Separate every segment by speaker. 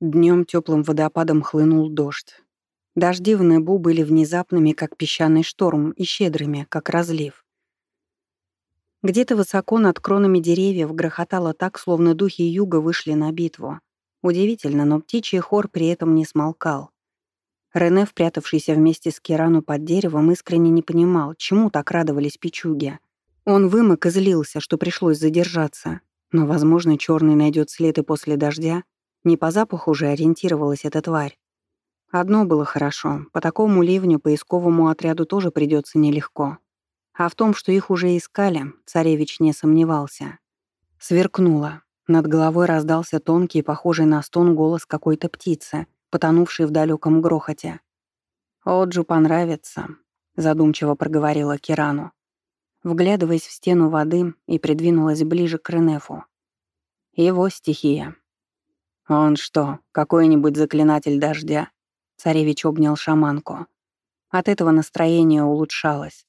Speaker 1: Днем теплым водопадом хлынул дождь. Дожди в Небу были внезапными, как песчаный шторм, и щедрыми, как разлив. Где-то высоко над кронами деревьев грохотало так, словно духи юга вышли на битву. Удивительно, но птичий хор при этом не смолкал. Рене, впрятавшийся вместе с Кирану под деревом, искренне не понимал, чему так радовались печуги. Он вымок и злился, что пришлось задержаться. Но, возможно, черный найдет след и после дождя. Не по запаху уже ориентировалась эта тварь. Одно было хорошо. По такому ливню поисковому отряду тоже придется нелегко. А в том, что их уже искали, царевич не сомневался. Сверкнуло. Над головой раздался тонкий, похожий на стон голос какой-то птицы — потонувший в далеком грохоте. «Оджу понравится», — задумчиво проговорила Кирану, вглядываясь в стену воды и придвинулась ближе к Ренефу. «Его стихия». «Он что, какой-нибудь заклинатель дождя?» Царевич обнял шаманку. От этого настроение улучшалось.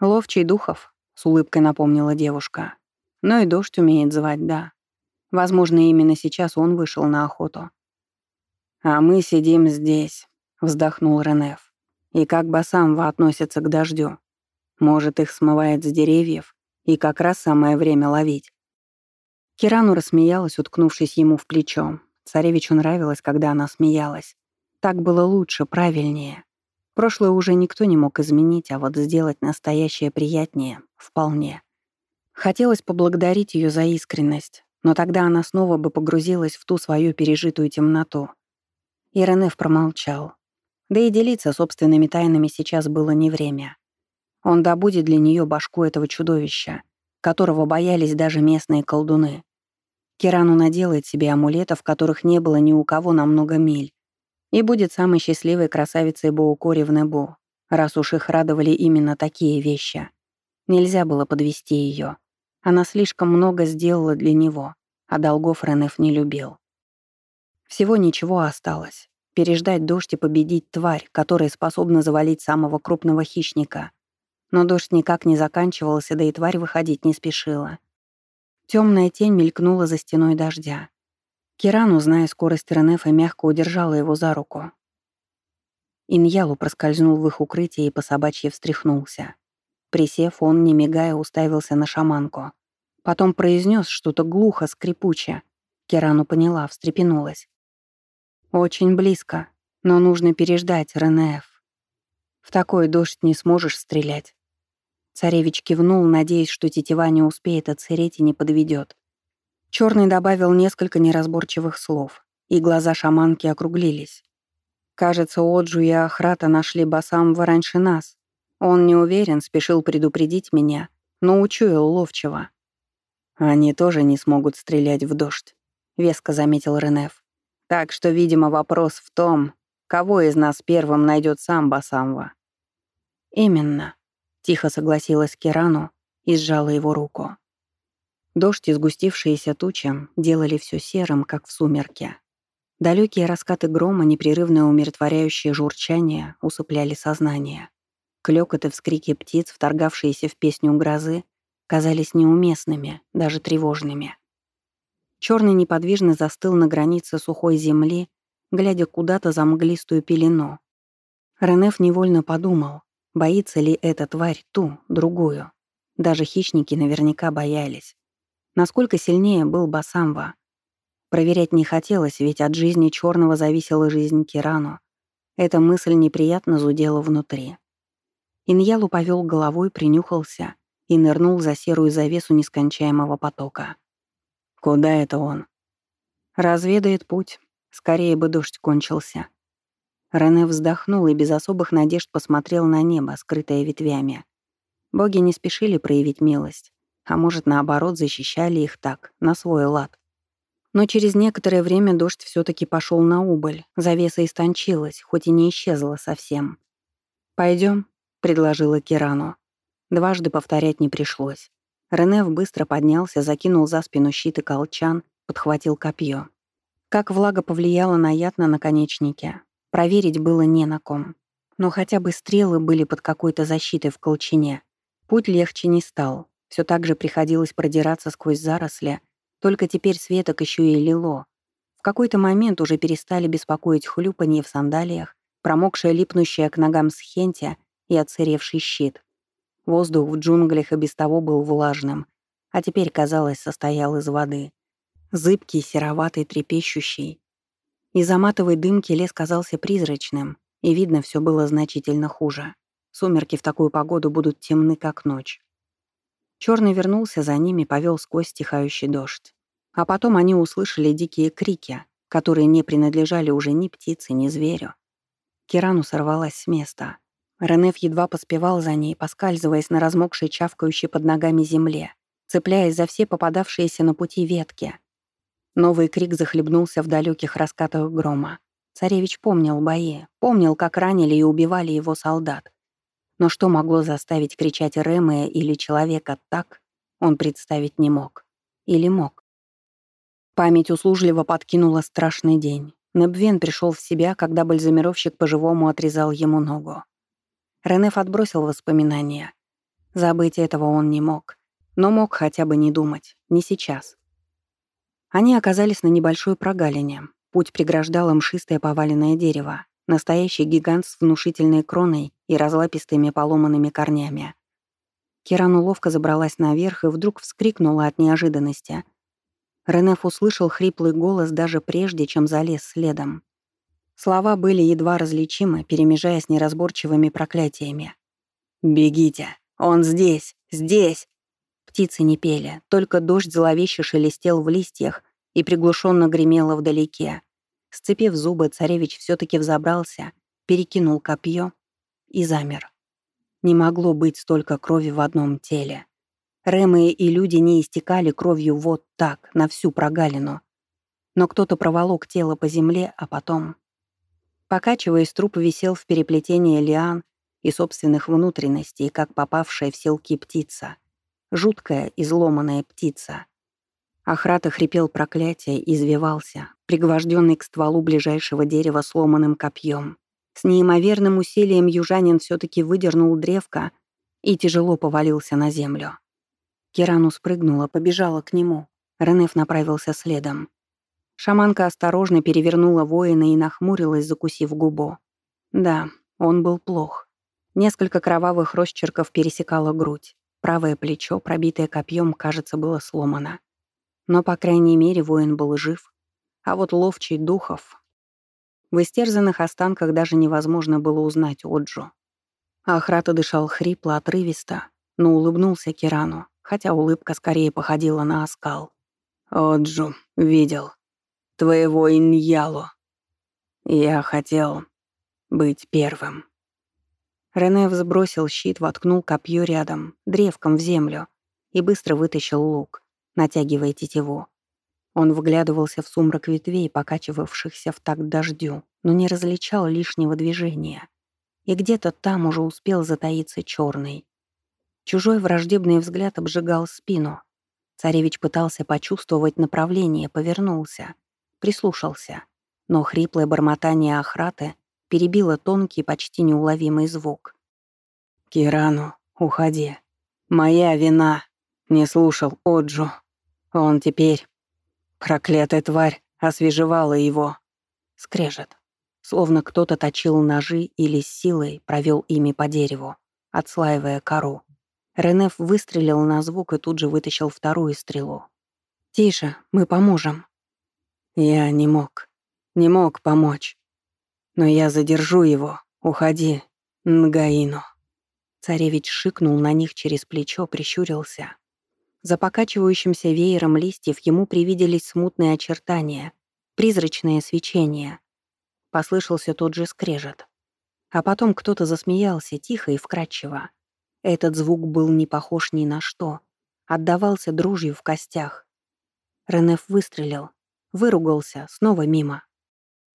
Speaker 1: «Ловчий духов», — с улыбкой напомнила девушка. «Но и дождь умеет звать, да. Возможно, именно сейчас он вышел на охоту. «А мы сидим здесь», — вздохнул Ренеф. «И как Басамва относится к дождю? Может, их смывает с деревьев, и как раз самое время ловить». Кирану рассмеялась, уткнувшись ему в плечо. Царевичу нравилось, когда она смеялась. Так было лучше, правильнее. Прошлое уже никто не мог изменить, а вот сделать настоящее приятнее — вполне. Хотелось поблагодарить ее за искренность, но тогда она снова бы погрузилась в ту свою пережитую темноту — и Ренеф промолчал. Да и делиться собственными тайнами сейчас было не время. Он добудет для нее башку этого чудовища, которого боялись даже местные колдуны. Кирану наделает себе амулетов, которых не было ни у кого на много миль, и будет самой счастливой красавицей Боукори в Небу, раз уж их радовали именно такие вещи. Нельзя было подвести ее. Она слишком много сделала для него, а долгов Ренеф не любил. Всего ничего осталось. Переждать дождь и победить тварь, которая способна завалить самого крупного хищника. Но дождь никак не заканчивался, да и тварь выходить не спешила. Темная тень мелькнула за стеной дождя. Киран, зная скорость Ренефа, мягко удержала его за руку. Иньялу проскользнул в их укрытие и по собачьи встряхнулся. Присев, он, не мигая, уставился на шаманку. Потом произнес что-то глухо, скрипуче. Кирану поняла, встрепенулась. Очень близко, но нужно переждать, Ренеев. В такой дождь не сможешь стрелять. Царевич кивнул, надеясь, что тетива не успеет отсыреть и не подведет. Черный добавил несколько неразборчивых слов, и глаза шаманки округлились. Кажется, Оджу и Ахрата нашли Басамва раньше нас. Он не уверен, спешил предупредить меня, но учуял ловчего. Они тоже не смогут стрелять в дождь, веско заметил Ренеф. Так что, видимо, вопрос в том, кого из нас первым найдет сам Басамва. «Именно», — тихо согласилась Кирану и сжала его руку. Дождь и сгустившиеся тучи делали все серым, как в сумерке. Далекие раскаты грома, непрерывное умиротворяющее журчание усыпляли сознание. Клёкот и вскрики птиц, вторгавшиеся в песню грозы, казались неуместными, даже тревожными. Черный неподвижно застыл на границе сухой земли, глядя куда-то за мглистую пелену. Ренеф невольно подумал, боится ли эта тварь ту, другую. Даже хищники наверняка боялись. Насколько сильнее был Басамва. Проверять не хотелось, ведь от жизни черного зависела жизнь Кирану. Эта мысль неприятно зудела внутри. Иньялу повел головой, принюхался и нырнул за серую завесу нескончаемого потока. Куда это он? Разведает путь. Скорее бы дождь кончился. Рене вздохнул и без особых надежд посмотрел на небо, скрытое ветвями. Боги не спешили проявить милость, а может, наоборот, защищали их так, на свой лад. Но через некоторое время дождь все таки пошел на убыль, завеса истончилась, хоть и не исчезла совсем. Пойдем, предложила Кирану. Дважды повторять не пришлось. Ренев быстро поднялся, закинул за спину щит и колчан, подхватил копье. Как влага повлияла на яд на наконечнике, проверить было не на ком. Но хотя бы стрелы были под какой-то защитой в колчине. Путь легче не стал. Все так же приходилось продираться сквозь заросли, только теперь светок еще и лило. В какой-то момент уже перестали беспокоить хлюпанье в сандалиях, промокшая липнущая к ногам схентия и отсыревший щит. Воздух в джунглях и без того был влажным, а теперь, казалось, состоял из воды. Зыбкий, сероватый, трепещущий. Из-за матовой дымки лес казался призрачным, и видно все было значительно хуже. Сумерки в такую погоду будут темны, как ночь. Черный вернулся за ними, повел сквозь стихающий дождь. А потом они услышали дикие крики, которые не принадлежали уже ни птице, ни зверю. Кирану сорвалась с места. Ренеф едва поспевал за ней, поскальзываясь на размокшей чавкающей под ногами земле, цепляясь за все попадавшиеся на пути ветки. Новый крик захлебнулся в далеких раскатах грома. Царевич помнил бои, помнил, как ранили и убивали его солдат. Но что могло заставить кричать Рэмэя или человека так, он представить не мог. Или мог. Память услужливо подкинула страшный день. Небвен пришел в себя, когда бальзамировщик по-живому отрезал ему ногу. Ренеф отбросил воспоминания. Забыть этого он не мог. Но мог хотя бы не думать. Не сейчас. Они оказались на небольшой прогалине. Путь преграждало мшистое поваленное дерево. Настоящий гигант с внушительной кроной и разлапистыми поломанными корнями. Кирану ловко забралась наверх и вдруг вскрикнула от неожиданности. Ренеф услышал хриплый голос даже прежде, чем залез следом. Слова были едва различимы, перемежаясь неразборчивыми проклятиями. «Бегите! Он здесь! Здесь!» Птицы не пели, только дождь зловеще шелестел в листьях и приглушенно гремело вдалеке. Сцепив зубы, царевич все таки взобрался, перекинул копье и замер. Не могло быть столько крови в одном теле. Рэмы и люди не истекали кровью вот так, на всю прогалину. Но кто-то проволок тело по земле, а потом... Покачиваясь, труп висел в переплетении лиан и собственных внутренностей, как попавшая в селки птица. Жуткая, изломанная птица. Ахрата хрипел проклятие, извивался, пригвожденный к стволу ближайшего дерева сломанным копьем. С неимоверным усилием южанин все таки выдернул древко и тяжело повалился на землю. Кирану спрыгнула, побежала к нему. Ренеф направился следом. Шаманка осторожно перевернула воина и нахмурилась, закусив губу. Да, он был плох. Несколько кровавых росчерков пересекало грудь. Правое плечо, пробитое копьем, кажется, было сломано. Но, по крайней мере, воин был жив. А вот ловчий духов... В истерзанных останках даже невозможно было узнать Оджу. Ахрата дышал хрипло, отрывисто, но улыбнулся Кирану хотя улыбка скорее походила на оскал. «Оджу, видел. Твоего Иньялу. Я хотел быть первым». Рене взбросил щит, воткнул копье рядом, древком в землю, и быстро вытащил лук, натягивая тетиву. Он вглядывался в сумрак ветвей, покачивавшихся в такт дождю, но не различал лишнего движения. И где-то там уже успел затаиться черный. Чужой враждебный взгляд обжигал спину. Царевич пытался почувствовать направление, повернулся, прислушался. Но хриплое бормотание охраты перебило тонкий, почти неуловимый звук. «Кирану, уходи. Моя вина. Не слушал Оджу. Он теперь... Проклятая тварь освежевала его». Скрежет. Словно кто-то точил ножи или силой провел ими по дереву, отслаивая кору. Ренеф выстрелил на звук и тут же вытащил вторую стрелу. «Тише, мы поможем». Я не мог. Не мог помочь. Но я задержу его. Уходи, Нгаину. Царевич шикнул на них через плечо, прищурился. За покачивающимся веером листьев ему привиделись смутные очертания, призрачное свечение. Послышался тот же скрежет. А потом кто-то засмеялся тихо и вкрадчиво. Этот звук был не похож ни на что. Отдавался дружью в костях. Ренеф выстрелил. Выругался, снова мимо.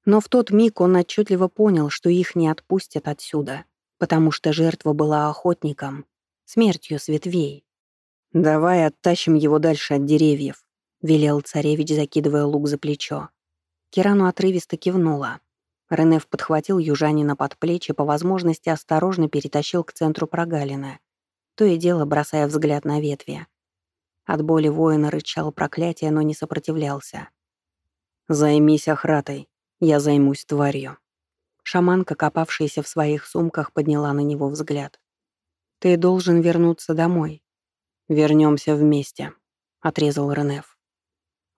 Speaker 1: Но в тот миг он отчетливо понял, что их не отпустят отсюда, потому что жертва была охотником, смертью с ветвей. «Давай оттащим его дальше от деревьев», — велел царевич, закидывая лук за плечо. Кирану отрывисто кивнула. Ренеф подхватил южанина под плечи, по возможности осторожно перетащил к центру прогалины, то и дело бросая взгляд на ветви. От боли воина рычал проклятие, но не сопротивлялся. «Займись охратой, я займусь тварью». Шаманка, копавшаяся в своих сумках, подняла на него взгляд. «Ты должен вернуться домой». Вернемся вместе», — отрезал Ренеф.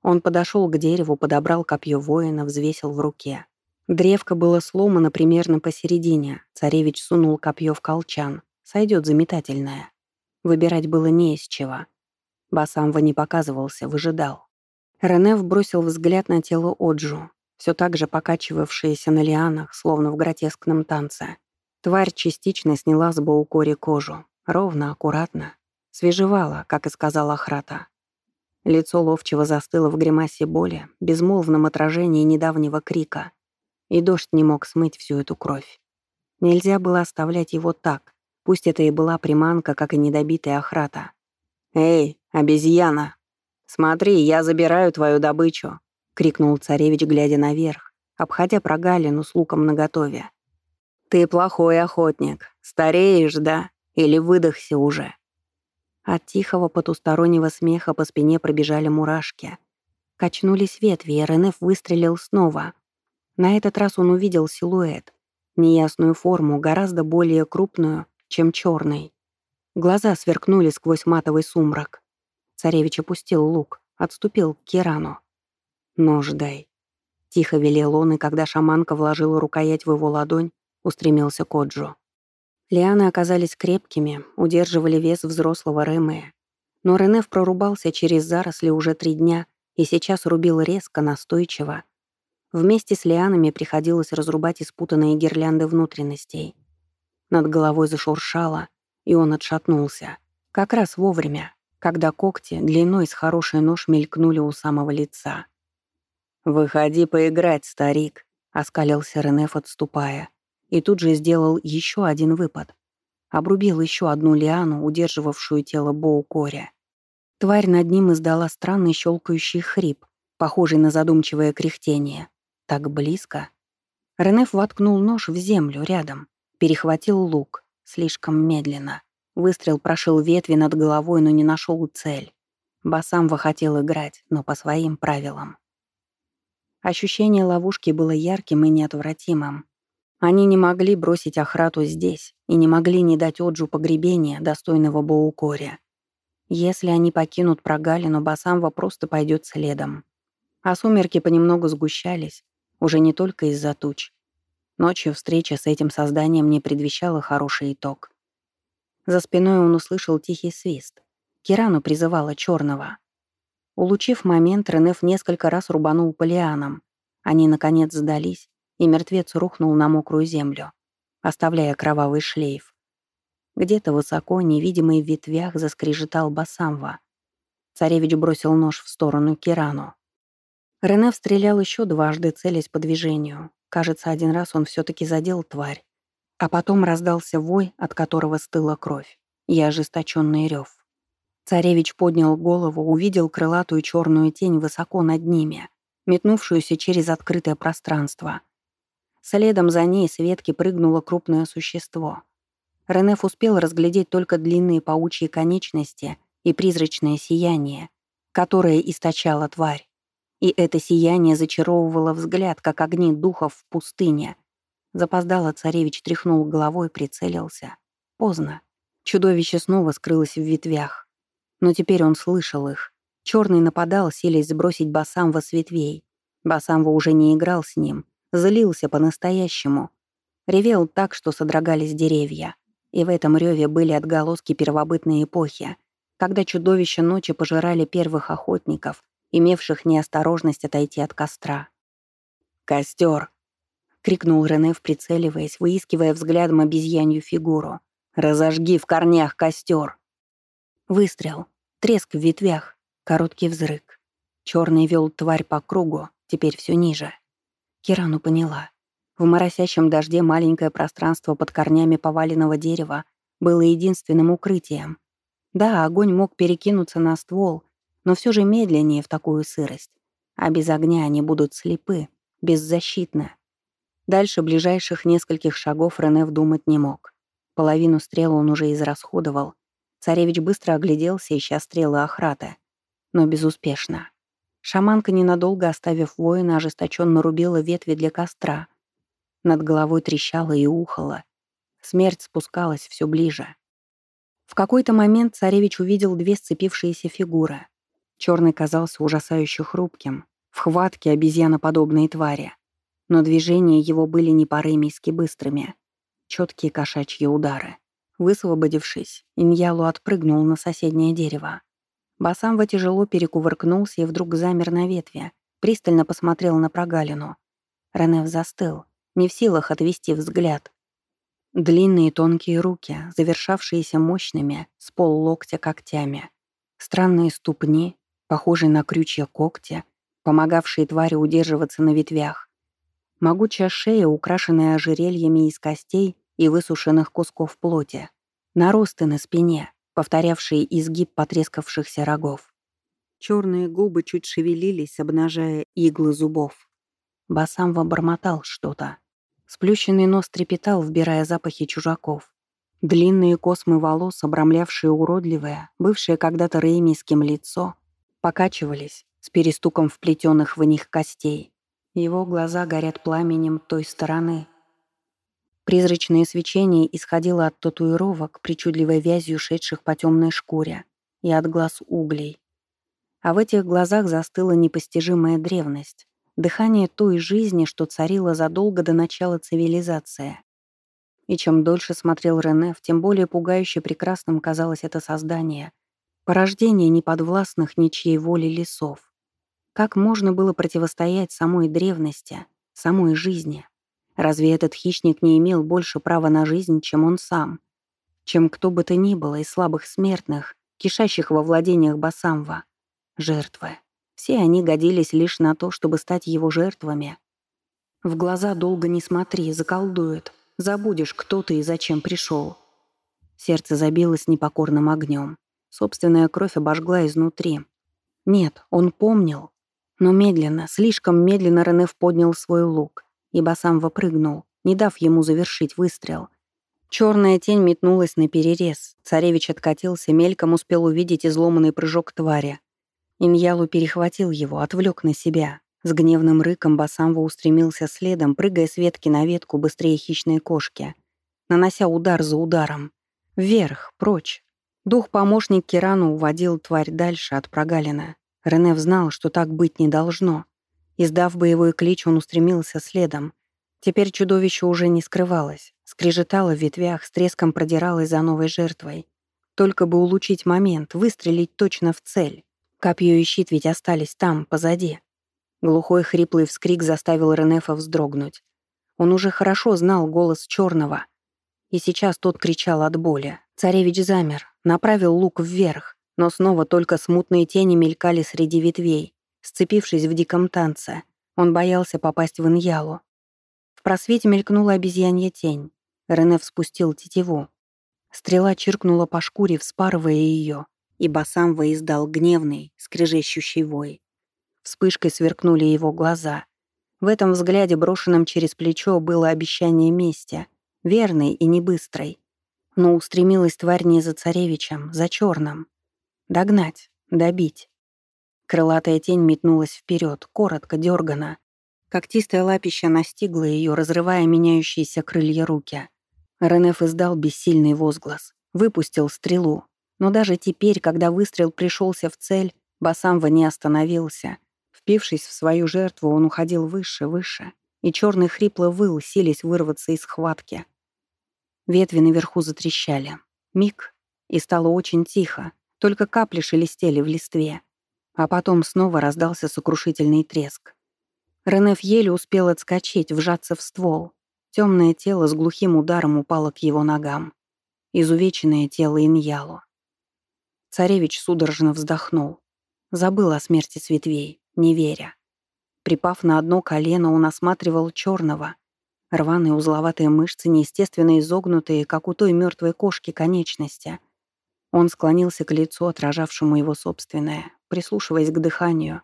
Speaker 1: Он подошел к дереву, подобрал копье воина, взвесил в руке. Древко было сломано примерно посередине. Царевич сунул копье в колчан. Сойдет заметательное. Выбирать было не из чего. Басамва не показывался, выжидал. Ренеф бросил взгляд на тело Оджу все так же покачивавшаяся на лианах, словно в гротескном танце. Тварь частично сняла с Баукори кожу, ровно, аккуратно, свежевала, как и сказала Храта. Лицо ловчего застыло в гримасе боли, безмолвном отражении недавнего крика, и дождь не мог смыть всю эту кровь. Нельзя было оставлять его так, пусть это и была приманка, как и недобитая охрата. «Эй, обезьяна! Смотри, я забираю твою добычу!» Крикнул царевич, глядя наверх, обходя прогалину с луком наготове. «Ты плохой охотник. Стареешь, да? Или выдохся уже?» От тихого потустороннего смеха по спине пробежали мурашки. Качнулись ветви, и РНФ выстрелил снова. На этот раз он увидел силуэт, неясную форму, гораздо более крупную, чем черный. Глаза сверкнули сквозь матовый сумрак. Царевич опустил лук, отступил к Кирану. «Нож дай». Тихо велел он, и когда шаманка вложила рукоять в его ладонь, устремился к Оджу. Лианы оказались крепкими, удерживали вес взрослого Ремея. Но Ренеф прорубался через заросли уже три дня и сейчас рубил резко, настойчиво. Вместе с лианами приходилось разрубать испутанные гирлянды внутренностей. Над головой зашуршало, и он отшатнулся. Как раз вовремя, когда когти длиной с хороший нож мелькнули у самого лица. «Выходи поиграть, старик», — оскалился Ренеф, отступая. И тут же сделал еще один выпад. Обрубил еще одну лиану, удерживавшую тело Боу-Коря. Тварь над ним издала странный щелкающий хрип, похожий на задумчивое кряхтение. Так близко. Ренеф воткнул нож в землю рядом, перехватил лук, слишком медленно. Выстрел прошил ветви над головой, но не нашел цель. Басамва хотел играть, но по своим правилам. Ощущение ловушки было ярким и неотвратимым. Они не могли бросить охрату здесь и не могли не дать Оджу погребения, достойного Боукоря. Если они покинут прогалину, Басамва просто пойдет следом. А сумерки понемногу сгущались, уже не только из-за туч. Ночью встреча с этим созданием не предвещала хороший итог. За спиной он услышал тихий свист. Кирану призывала черного. Улучив момент, Ренеф несколько раз рубанул по. Они, наконец, сдались, и мертвец рухнул на мокрую землю, оставляя кровавый шлейф. Где-то высоко, невидимый в ветвях, заскрежетал Басамва. Царевич бросил нож в сторону Кирану. Ренеф стрелял еще дважды, целясь по движению. Кажется, один раз он все-таки задел тварь. А потом раздался вой, от которого стыла кровь, и ожесточенный рев. Царевич поднял голову, увидел крылатую черную тень высоко над ними, метнувшуюся через открытое пространство. Следом за ней с ветки прыгнуло крупное существо. Ренеф успел разглядеть только длинные паучьи конечности и призрачное сияние, которое источала тварь. И это сияние зачаровывало взгляд, как огни духов в пустыне. Запоздало царевич тряхнул головой, прицелился. Поздно. Чудовище снова скрылось в ветвях. Но теперь он слышал их. Черный нападал, селись сбросить Басамва с ветвей. Басамва уже не играл с ним, злился по-настоящему. Ревел так, что содрогались деревья. И в этом реве были отголоски первобытной эпохи, когда чудовища ночи пожирали первых охотников, имевших неосторожность отойти от костра. «Костер!» — крикнул Рене, прицеливаясь, выискивая взглядом обезьянью фигуру. «Разожги в корнях костер!» Выстрел. Треск в ветвях. Короткий взрыв. Черный вел тварь по кругу, теперь все ниже. Кирану поняла. В моросящем дожде маленькое пространство под корнями поваленного дерева было единственным укрытием. Да, огонь мог перекинуться на ствол, но все же медленнее в такую сырость. А без огня они будут слепы, беззащитны. Дальше ближайших нескольких шагов Рене вдумать не мог. Половину стрел он уже израсходовал, Царевич быстро огляделся, ища стрелы охрата. Но безуспешно. Шаманка, ненадолго оставив воина, ожесточенно рубила ветви для костра. Над головой трещала и ухала. Смерть спускалась все ближе. В какой-то момент царевич увидел две сцепившиеся фигуры. Черный казался ужасающе хрупким, в хватке обезьяноподобные твари. Но движения его были не порымийски быстрыми. Четкие кошачьи удары. Высвободившись, Иньялу отпрыгнул на соседнее дерево. Басамва тяжело перекувыркнулся и вдруг замер на ветве, пристально посмотрел на прогалину. Ренев застыл, не в силах отвести взгляд. Длинные тонкие руки, завершавшиеся мощными, с поллоктя когтями. Странные ступни, похожие на крючья когти, помогавшие твари удерживаться на ветвях. Могучая шея, украшенная ожерельями из костей и высушенных кусков плоти. Наросты на спине, повторявшие изгиб потрескавшихся рогов. Черные губы чуть шевелились, обнажая иглы зубов. Басам бормотал что-то. Сплющенный нос трепетал, вбирая запахи чужаков. Длинные космы волос, обрамлявшие уродливое, бывшее когда-то реймийским лицо, покачивались с перестуком вплетенных в них костей. Его глаза горят пламенем той стороны, Призрачное свечение исходило от татуировок, причудливой вязью шедших по темной шкуре, и от глаз углей. А в этих глазах застыла непостижимая древность, дыхание той жизни, что царила задолго до начала цивилизации. И чем дольше смотрел Ренеф, тем более пугающе прекрасным казалось это создание, порождение неподвластных ничьей воли лесов. Как можно было противостоять самой древности, самой жизни? Разве этот хищник не имел больше права на жизнь, чем он сам? Чем кто бы то ни было из слабых смертных, кишащих во владениях Басамва? Жертвы. Все они годились лишь на то, чтобы стать его жертвами. В глаза долго не смотри, заколдует. Забудешь, кто ты и зачем пришел. Сердце забилось непокорным огнем. Собственная кровь обожгла изнутри. Нет, он помнил. Но медленно, слишком медленно Ренеф поднял свой лук ибо сам выпрыгнул, не дав ему завершить выстрел. Черная тень метнулась на перерез. Царевич откатился, мельком успел увидеть изломанный прыжок твари. Иньялу перехватил его, отвлек на себя. С гневным рыком Басамва устремился следом, прыгая с ветки на ветку быстрее хищной кошки, нанося удар за ударом. Вверх, прочь. Дух-помощник Кирану уводил тварь дальше от прогалина. Ренев знал, что так быть не должно. Издав боевой клич, он устремился следом. Теперь чудовище уже не скрывалось. Скрежетало в ветвях, с треском продиралось за новой жертвой. Только бы улучшить момент, выстрелить точно в цель. Копье и щит ведь остались там, позади. Глухой хриплый вскрик заставил Ренефа вздрогнуть. Он уже хорошо знал голос черного. И сейчас тот кричал от боли. Царевич замер, направил лук вверх, но снова только смутные тени мелькали среди ветвей, Сцепившись в диком танце, он боялся попасть в Иньялу. В просвете мелькнула обезьянья тень. Рене спустил тетиву. Стрела чиркнула по шкуре, вспарывая ее, и Басамва издал гневный, скрежещущий вой. Вспышкой сверкнули его глаза. В этом взгляде, брошенном через плечо, было обещание мести, верной и не быстрой. Но устремилась тварь не за царевичем, за черным. Догнать, добить. Крылатая тень метнулась вперед, коротко, дергано. Когтистое лапище настигло ее, разрывая меняющиеся крылья руки. Ренеф издал бессильный возглас, выпустил стрелу. Но даже теперь, когда выстрел пришелся в цель, Басамва не остановился. Впившись в свою жертву, он уходил выше, выше, и черный хрипло выл, сились вырваться из схватки. Ветви наверху затрещали. Миг, и стало очень тихо, только капли шелестели в листве. А потом снова раздался сокрушительный треск. Ренеф еле успел отскочить, вжаться в ствол. Темное тело с глухим ударом упало к его ногам. Изувеченное тело Иньялу. Царевич судорожно вздохнул. Забыл о смерти Светвей, не веря. Припав на одно колено, он осматривал черного. Рваные узловатые мышцы, неестественно изогнутые, как у той мертвой кошки конечности. Он склонился к лицу, отражавшему его собственное, прислушиваясь к дыханию.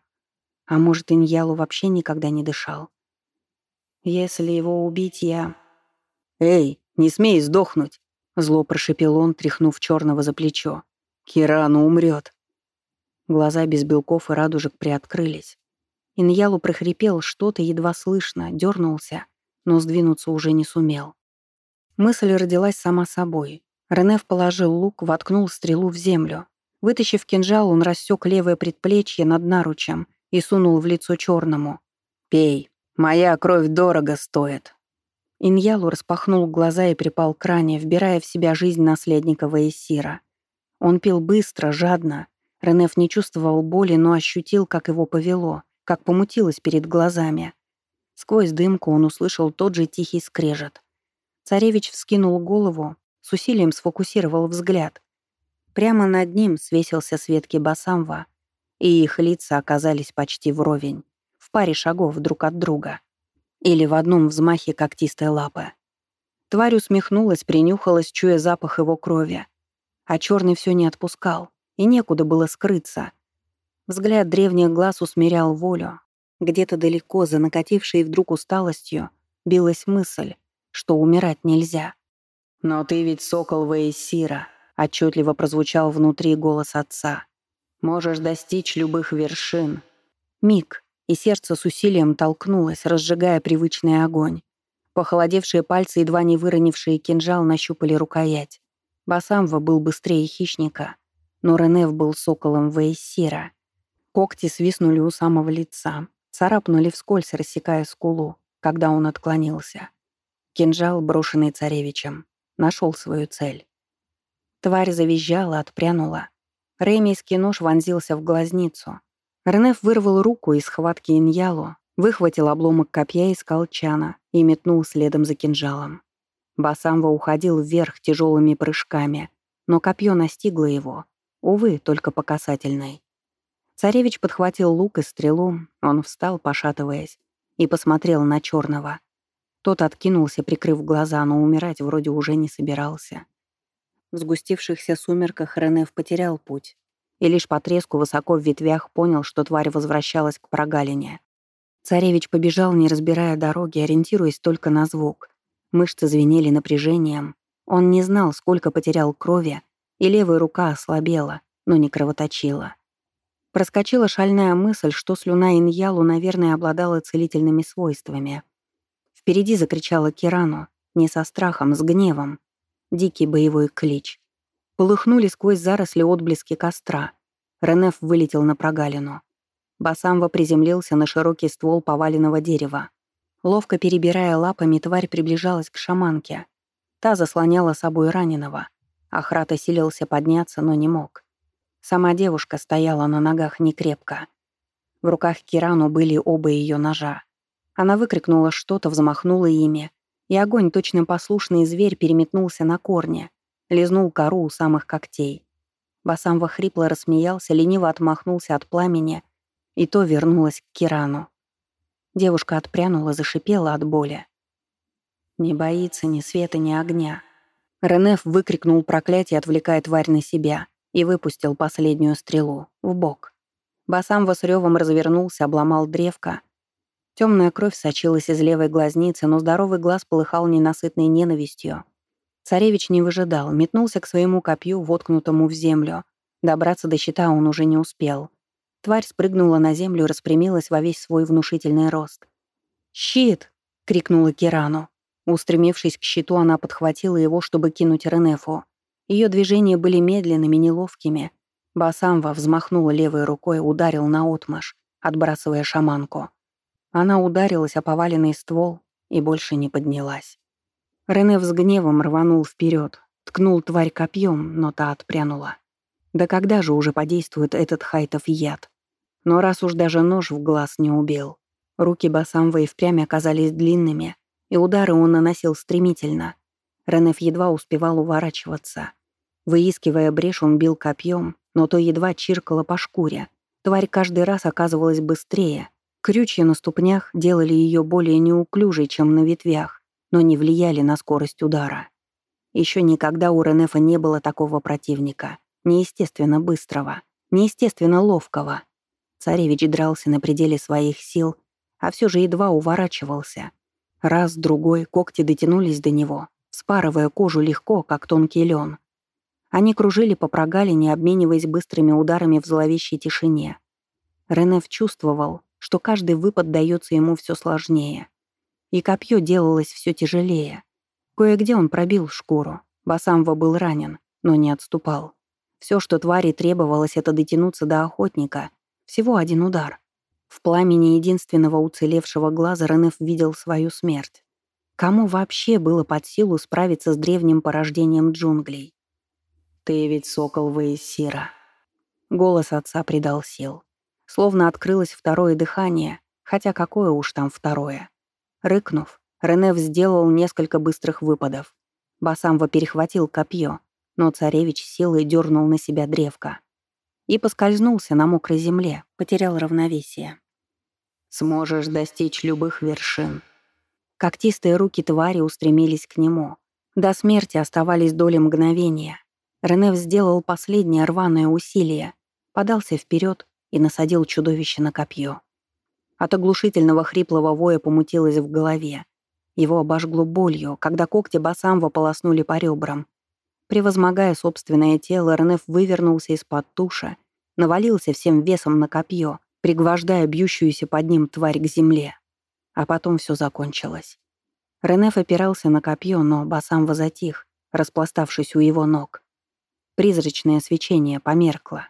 Speaker 1: А может, Иньялу вообще никогда не дышал. «Если его убить, я...» «Эй, не смей сдохнуть!» Зло прошипел он, тряхнув черного за плечо. «Кирану умрет!» Глаза без белков и радужек приоткрылись. Иньялу прохрипел что-то едва слышно, дернулся, но сдвинуться уже не сумел. Мысль родилась сама собой. Ренеф положил лук, воткнул стрелу в землю. Вытащив кинжал, он рассек левое предплечье над наручем и сунул в лицо черному. «Пей, моя кровь дорого стоит». Иньялу распахнул глаза и припал к ране, вбирая в себя жизнь наследника Ваесира. Он пил быстро, жадно. Ренеф не чувствовал боли, но ощутил, как его повело, как помутилось перед глазами. Сквозь дымку он услышал тот же тихий скрежет. Царевич вскинул голову, с усилием сфокусировал взгляд. Прямо над ним свесился с ветки басамва, и их лица оказались почти вровень, в паре шагов друг от друга. Или в одном взмахе когтистой лапы. Тварь усмехнулась, принюхалась, чуя запах его крови. А черный все не отпускал, и некуда было скрыться. Взгляд древних глаз усмирял волю, где-то далеко, за накатившей вдруг усталостью, билась мысль, что умирать нельзя. «Но ты ведь сокол Вейсира», — отчетливо прозвучал внутри голос отца. «Можешь достичь любых вершин». Миг, и сердце с усилием толкнулось, разжигая привычный огонь. Похолодевшие пальцы, едва не выронившие кинжал, нащупали рукоять. Басамва был быстрее хищника, но Ренев был соколом Вейсира. Когти свистнули у самого лица, царапнули вскользь, рассекая скулу, когда он отклонился. Кинжал, брошенный царевичем, нашел свою цель. Тварь завизжала, отпрянула. Ремейский нож вонзился в глазницу. Ренеф вырвал руку из схватки Иньялу, выхватил обломок копья из колчана и метнул следом за кинжалом. Басамва уходил вверх тяжелыми прыжками, но копье настигло его, увы, только по касательной. Царевич подхватил лук и стрелу, он встал, пошатываясь, и посмотрел на черного. Тот откинулся, прикрыв глаза, но умирать вроде уже не собирался. В сгустившихся сумерках Ренеф потерял путь, и лишь по треску высоко в ветвях понял, что тварь возвращалась к прогалине. Царевич побежал, не разбирая дороги, ориентируясь только на звук. Мышцы звенели напряжением. Он не знал, сколько потерял крови, и левая рука ослабела, но не кровоточила. Проскочила шальная мысль, что слюна Иньялу, наверное, обладала целительными свойствами. Впереди закричала Кирану, не со страхом, с гневом. Дикий боевой клич. Полыхнули сквозь заросли отблески костра. Ренеф вылетел на прогалину. Басамва приземлился на широкий ствол поваленного дерева. Ловко перебирая лапами, тварь приближалась к шаманке. Та заслоняла собой раненого. Ахрат осилился подняться, но не мог. Сама девушка стояла на ногах некрепко. В руках Кирану были оба ее ножа. Она выкрикнула что-то, взмахнула ими, и огонь, точно послушный зверь, переметнулся на корне, лизнул кору у самых когтей. Басамва хрипло рассмеялся, лениво отмахнулся от пламени, и то вернулась к Кирану. Девушка отпрянула, зашипела от боли. «Не боится ни света, ни огня». Ренеф выкрикнул проклятие, отвлекая тварь на себя и выпустил последнюю стрелу в бок. Басамва с ревом развернулся, обломал древко. Темная кровь сочилась из левой глазницы, но здоровый глаз полыхал ненасытной ненавистью. Царевич не выжидал, метнулся к своему копью, воткнутому в землю. Добраться до щита он уже не успел. Тварь спрыгнула на землю и распрямилась во весь свой внушительный рост. «Щит!» — крикнула Кирану. Устремившись к щиту, она подхватила его, чтобы кинуть Ренефу. Ее движения были медленными, неловкими. Басамва взмахнула левой рукой, ударил на отмаш, отбрасывая шаманку. Она ударилась о поваленный ствол и больше не поднялась. Рене с гневом рванул вперед, ткнул тварь копьем, но та отпрянула. Да когда же уже подействует этот хайтов яд? Но раз уж даже нож в глаз не убил. Руки Басамва и впрямь оказались длинными, и удары он наносил стремительно. Ренеф едва успевал уворачиваться. Выискивая брешь, он бил копьем, но то едва чиркало по шкуре. Тварь каждый раз оказывалась быстрее. Крючья на ступнях делали ее более неуклюжей, чем на ветвях, но не влияли на скорость удара. Еще никогда у Ренефа не было такого противника. Неестественно быстрого, неестественно ловкого. Царевич дрался на пределе своих сил, а все же едва уворачивался. Раз, другой, когти дотянулись до него, спарывая кожу легко, как тонкий лен. Они кружили по прогалине, обмениваясь быстрыми ударами в зловещей тишине. Ренеф чувствовал, что каждый выпад дается ему все сложнее. И копье делалось все тяжелее. Кое-где он пробил шкуру. Басамва был ранен, но не отступал. Все, что твари требовалось, это дотянуться до охотника. Всего один удар. В пламени единственного уцелевшего глаза Ренеф видел свою смерть. Кому вообще было под силу справиться с древним порождением джунглей? «Ты ведь сокол Ваесира». Голос отца придал сил. Словно открылось второе дыхание, хотя какое уж там второе. Рыкнув, Ренеф сделал несколько быстрых выпадов. Басамва перехватил копье, но царевич силой дернул на себя древко. И поскользнулся на мокрой земле, потерял равновесие. «Сможешь достичь любых вершин». Когтистые руки твари устремились к нему. До смерти оставались доли мгновения. Ренеф сделал последнее рваное усилие, подался вперед и насадил чудовище на копье. От оглушительного хриплого воя помутилось в голове. Его обожгло болью, когда когти Басамва полоснули по ребрам. Превозмогая собственное тело, Ренеф вывернулся из-под туша, навалился всем весом на копье, пригвождая бьющуюся под ним тварь к земле. А потом все закончилось. Ренеф опирался на копье, но Басамва затих, распластавшись у его ног. Призрачное свечение померкло.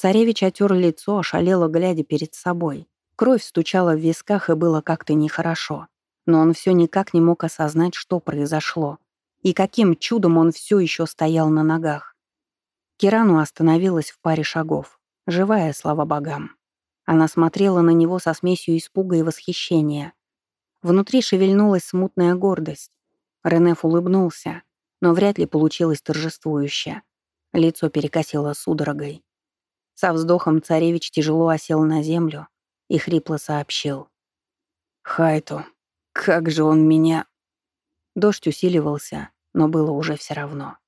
Speaker 1: Царевич отер лицо, ошалело, глядя перед собой. Кровь стучала в висках, и было как-то нехорошо. Но он все никак не мог осознать, что произошло. И каким чудом он все еще стоял на ногах. Кирану остановилась в паре шагов. Живая, слава богам. Она смотрела на него со смесью испуга и восхищения. Внутри шевельнулась смутная гордость. Ренеф улыбнулся, но вряд ли получилось торжествующе. Лицо перекосило судорогой. Со вздохом царевич тяжело осел на землю и хрипло сообщил. «Хайту, как же он меня...» Дождь усиливался, но было уже все равно.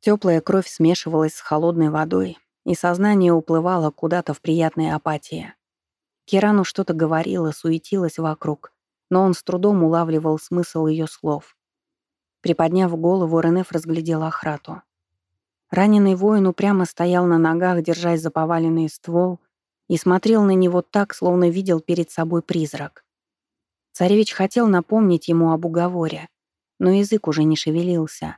Speaker 1: Теплая кровь смешивалась с холодной водой, и сознание уплывало куда-то в приятной апатии. Кирану что-то говорила, суетилась вокруг, но он с трудом улавливал смысл ее слов. Приподняв голову, Ренеф разглядел Ахрату. Раненый воин упрямо стоял на ногах, держась за поваленный ствол, и смотрел на него так, словно видел перед собой призрак. Царевич хотел напомнить ему об уговоре, но язык уже не шевелился.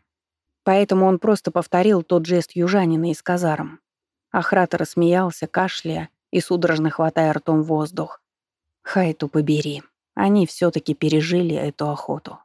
Speaker 1: Поэтому он просто повторил тот жест южанина из казарм. Ахрата рассмеялся, кашляя и судорожно хватая ртом воздух. «Хайту побери, они все таки пережили эту охоту».